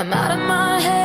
I'm out of my head,